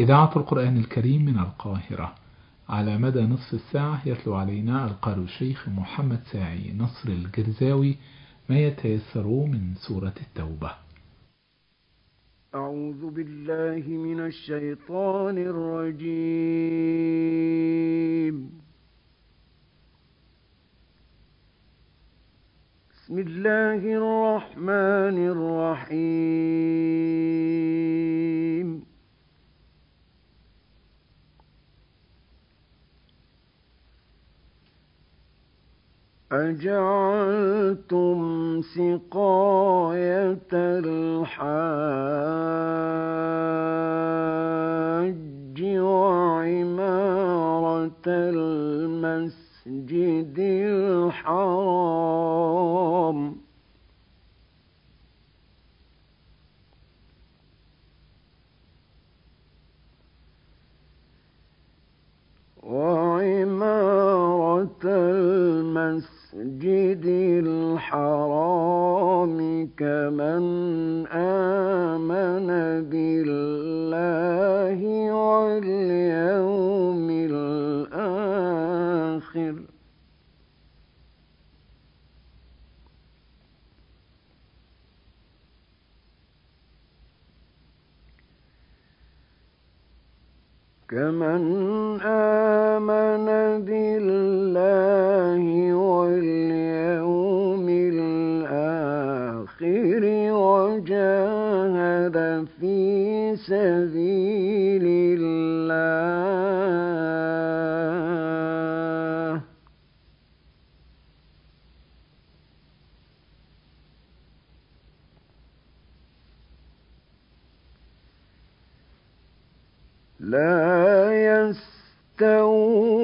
إذاعة القرآن الكريم من القاهرة. على مدى نصف الساعة يتلو علينا القارئ الشيخ محمد ساعي نصر الجرزاوي ما يتيسر من سورة التوبة. أعوذ بالله من الشيطان الرجيم. بسم الله الرحمن الرحيم. أجعلتم سقاية الحاج وعمارة المسجد الحرام الناس لا يستوون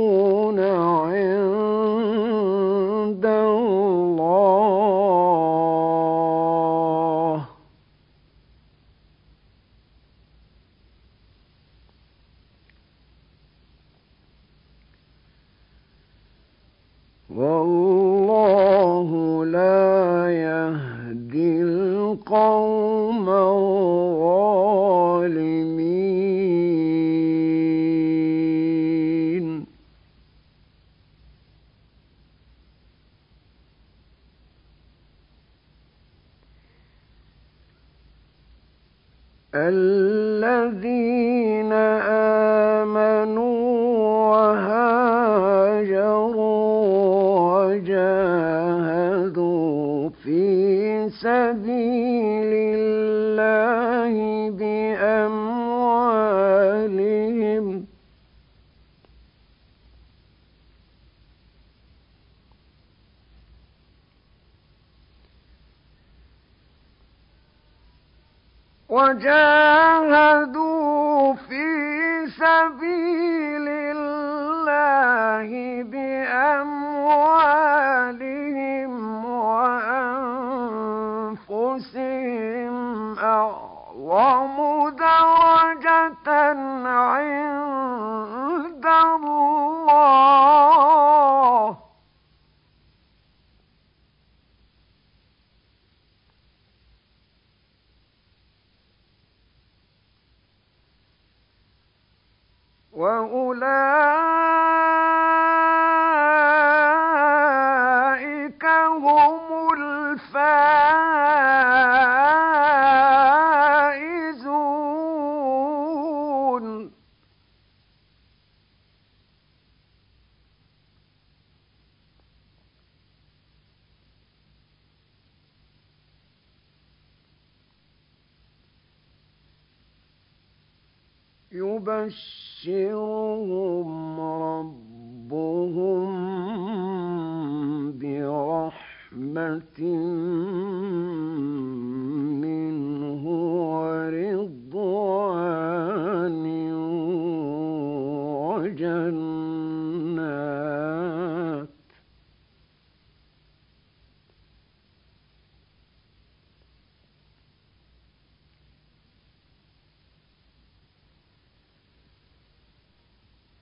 وجاهدوا وأولئك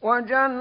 وجنات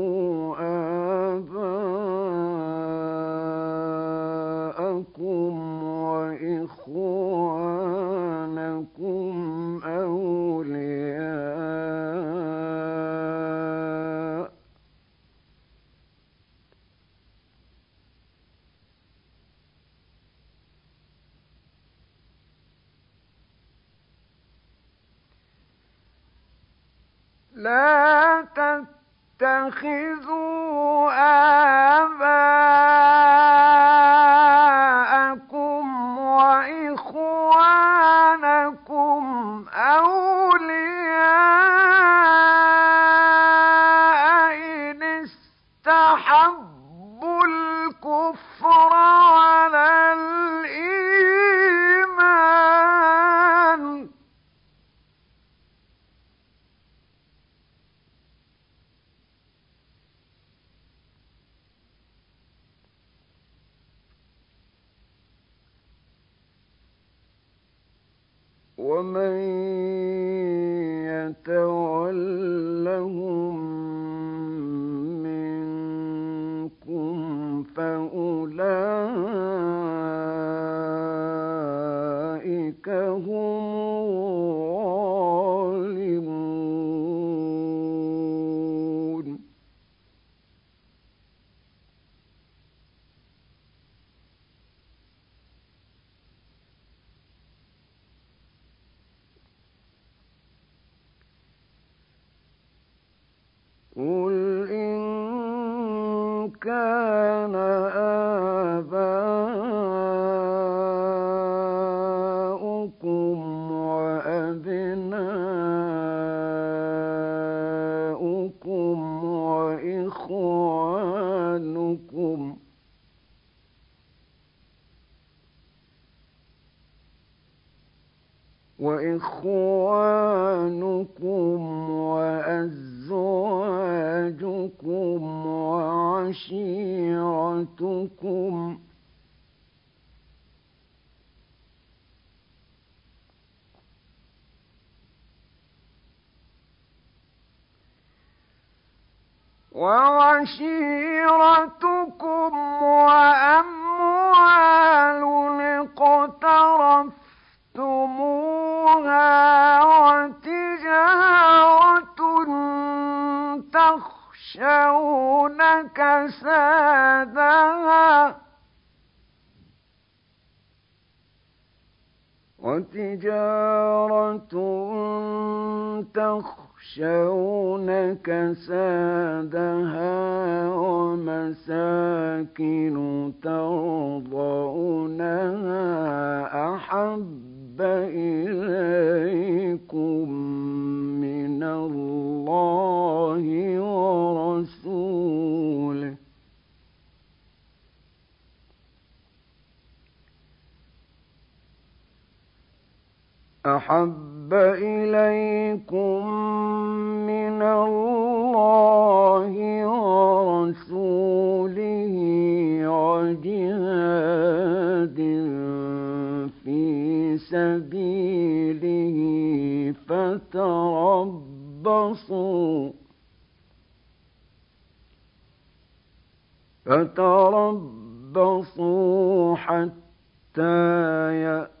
كان وعشيرتكم وأموال اقترفتموها وتجارة تخشون كسادها وتجارة تخشون كسادها ومساكن ترضونها أحب إليكم من الله ورسوله. أحب إليكم من الله ورسوله وجهاد في سبيله فتربصوا فتربصوا حتى يأتي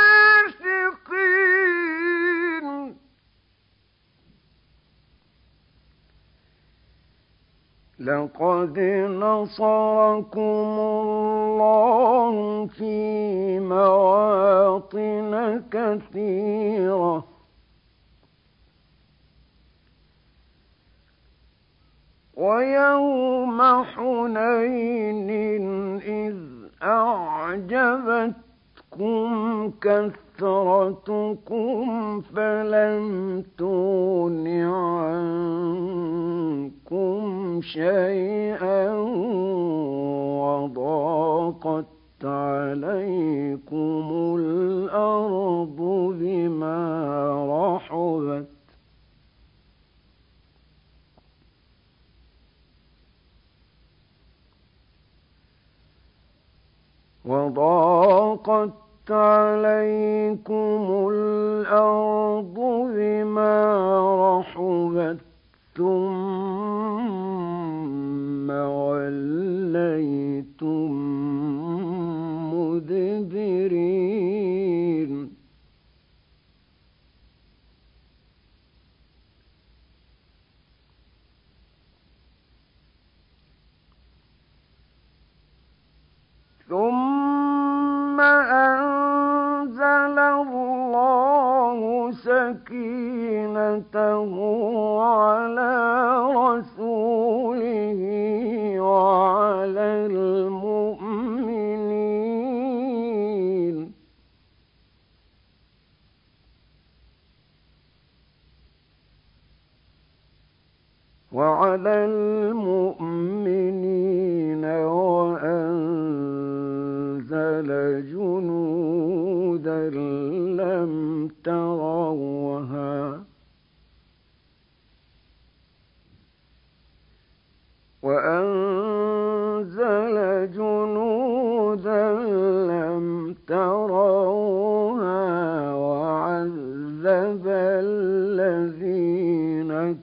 لقد نصركم الله في مواطن كثيرة. ويوم حنين إذ أعجبتكم كثرتكم فلم تغن عنكم شيئا وضاقت عليكم الأرض بما رحبت وضاقت عليكم الأرض بما رحبت ثم وليتم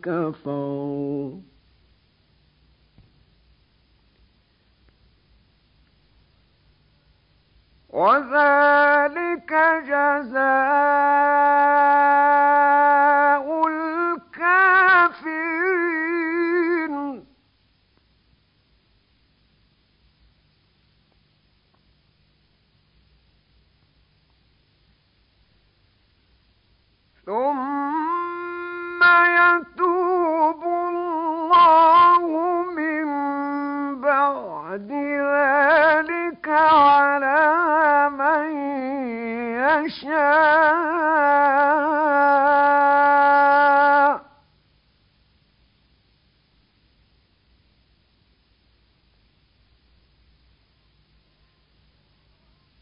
الذين كفروا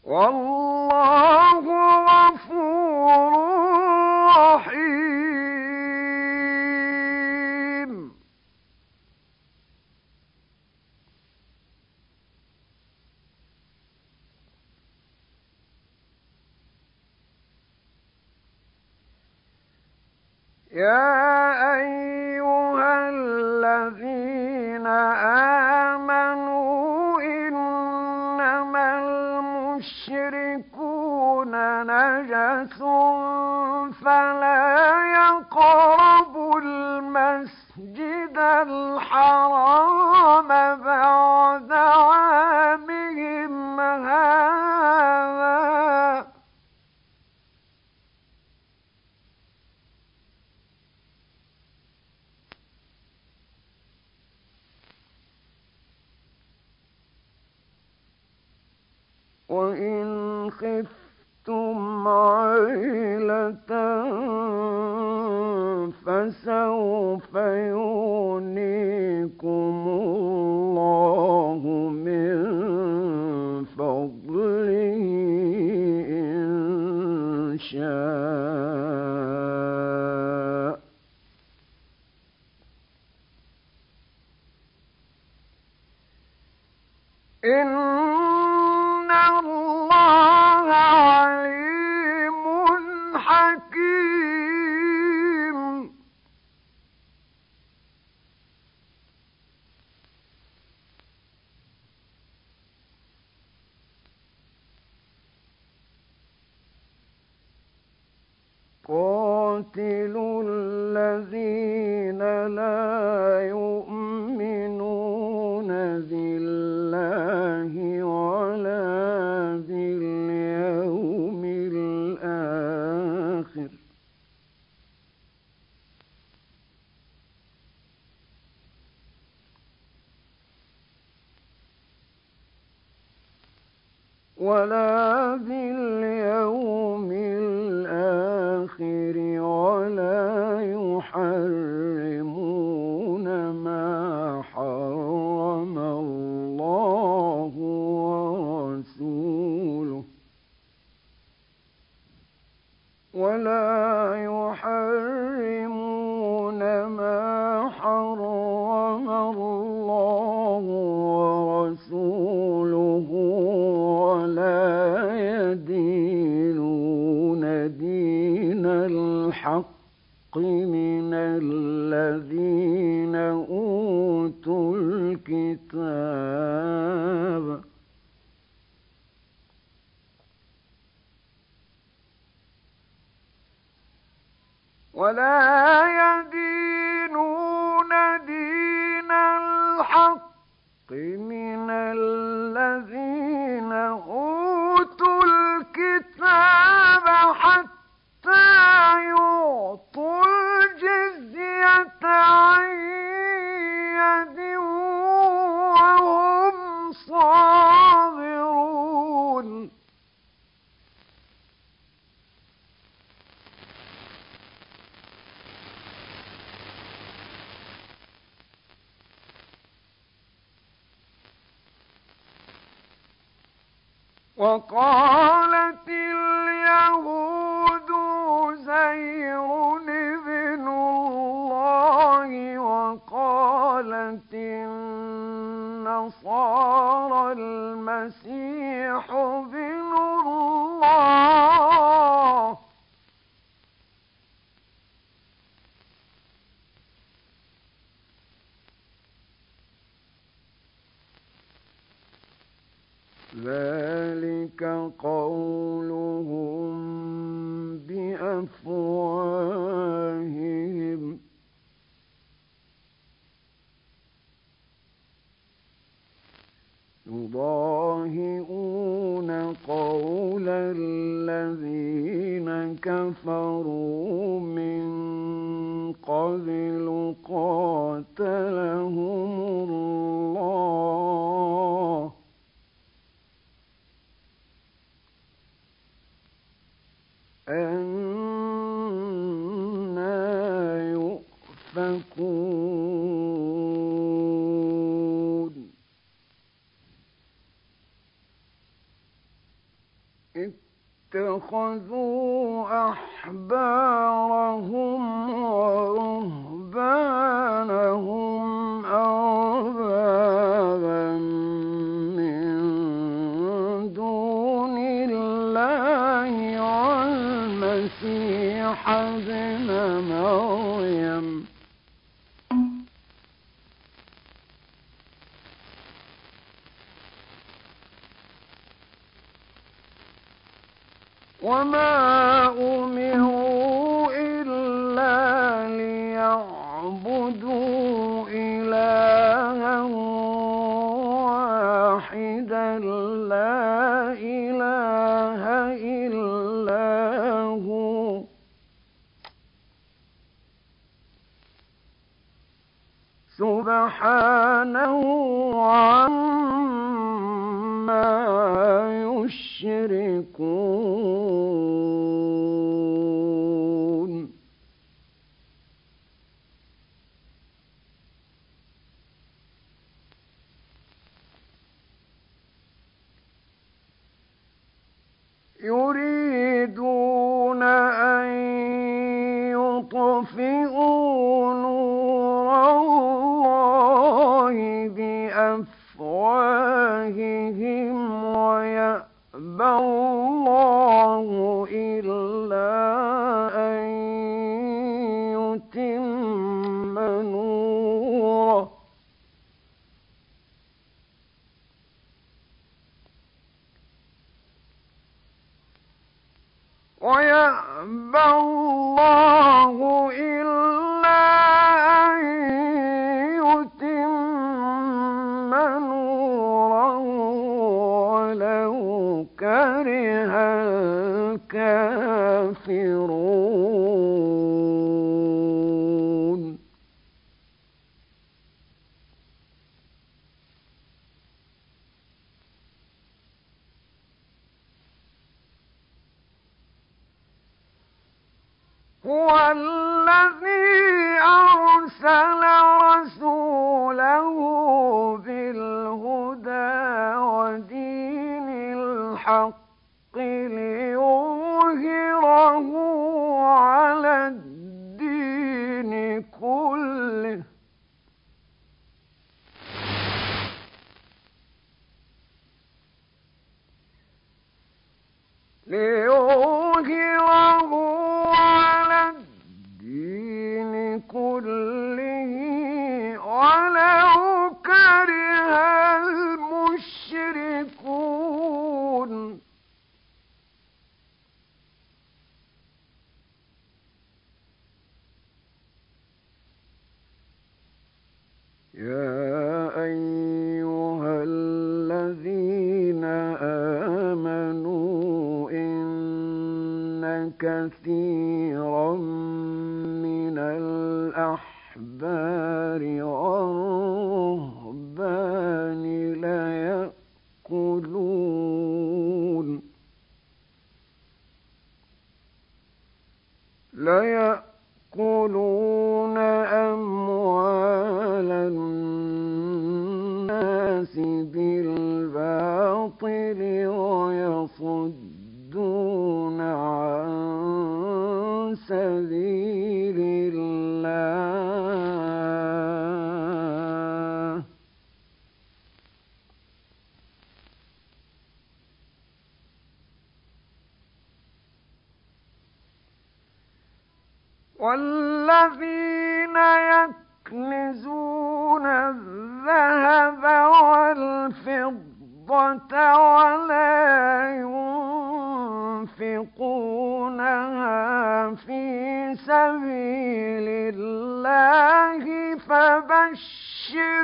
والله وإن خفتم عيلة فسوف يغنيكم الله من فضله إن شاء. قاتلوا الذين لا يؤمنون. وقالت اليهود زير ابن الله وقالت النصارى المسيح ابن قبل قاتلهم الله. من بل our own الأحبار والرهبان ليأكلون. ليأكلون أموال الناس بالباطل ويصدون عن سبيل والذين يكنزون الذهب والفضة ولا ينفقونها في سبيل الله فبشر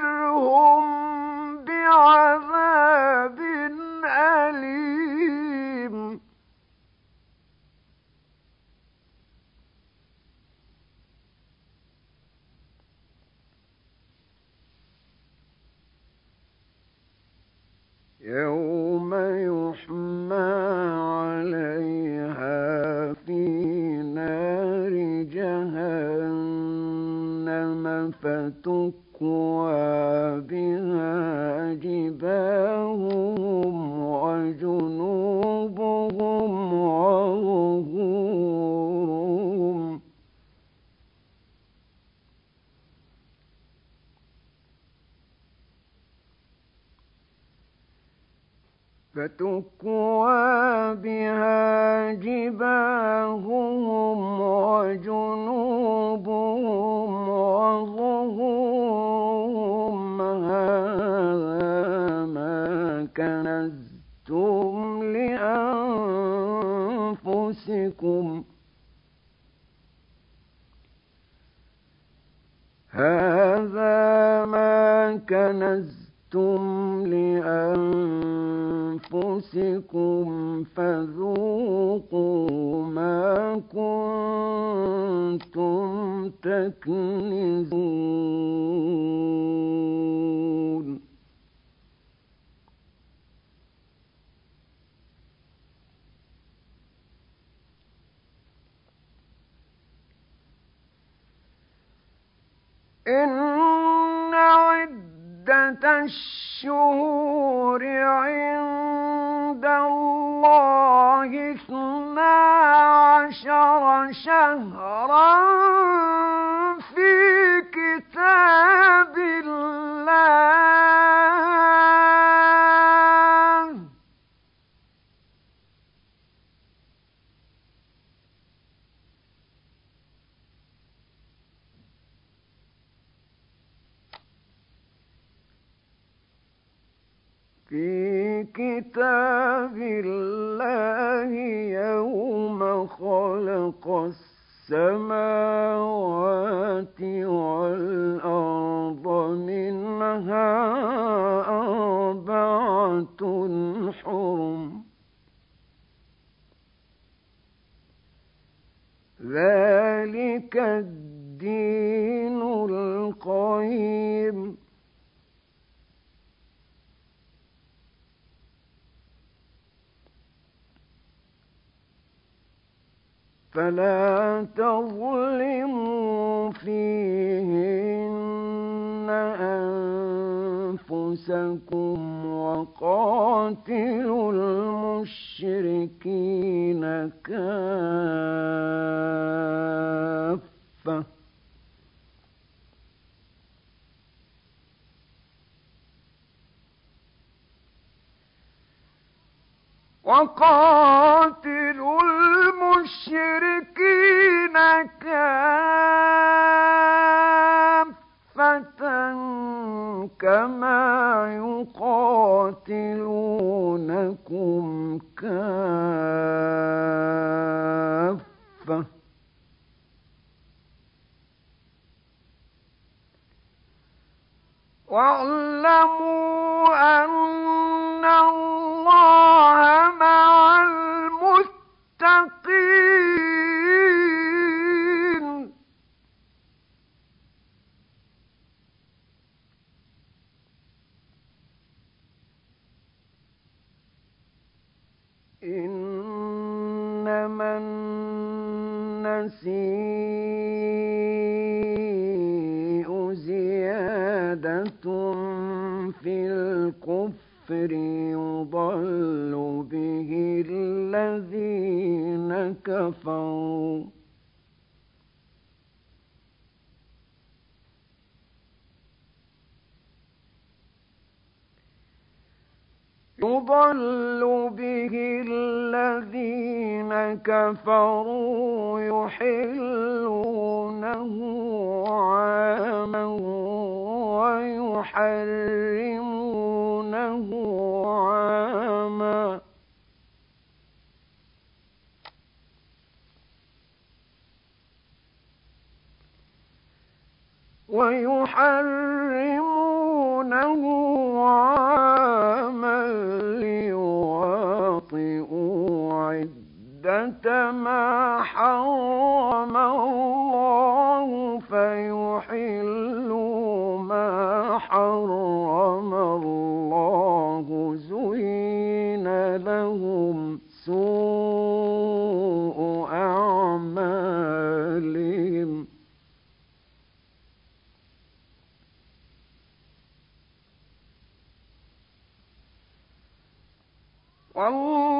turn فلا تظلموا فيهن أنفسكم وقاتلوا المشركين كافة. وقاتلوا المشركين كافة كما يقاتلونكم كافة. واعلموا أن كفروا يحلونه عاما ويحرمونه عاما. ويحرمونه عاما عدة ما حرم الله فيحلوا ما حرم الله. زين لهم سوء أعمالهم. والله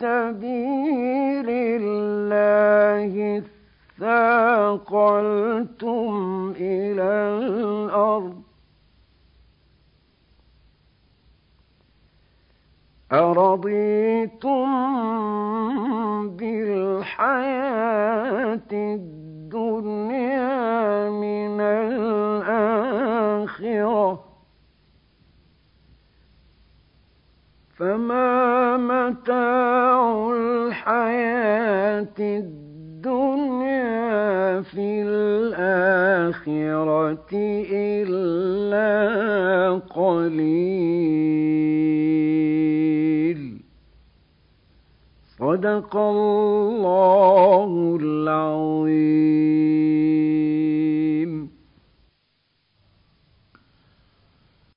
سبيل الله اثاقلتم إلى الأرض أرضيتم بالحياة الدنيا فما متاع الحياة الدنيا في الآخرة إلا قليل. صدق الله العظيم.